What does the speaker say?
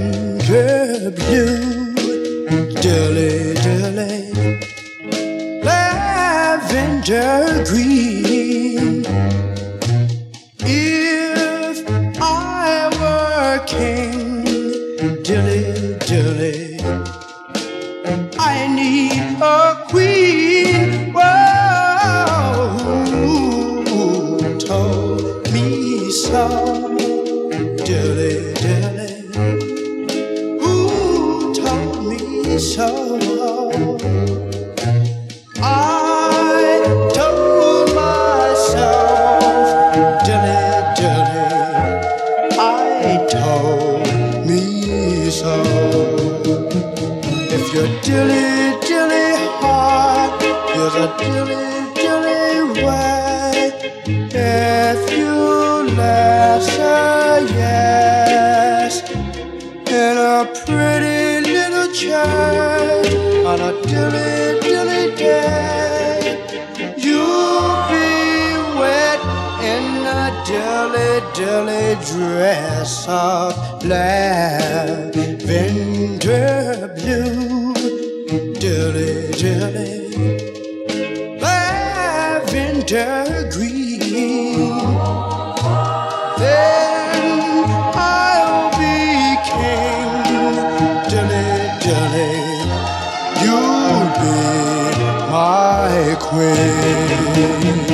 Lavender blue, dilly dilly, lavender green. If I were king, dilly dilly, I need a queen. Whoa, told me so. Dilly dilly, who told me so? I told myself, dilly dilly, your dilly dilly heart is a dilly dilly way, if you answer yes. In a pretty little church on a dilly dilly day, you'll be wet in a dilly dilly dress of lavender blue, green. Then I'll be king, dilly dilly. You'll be my queen.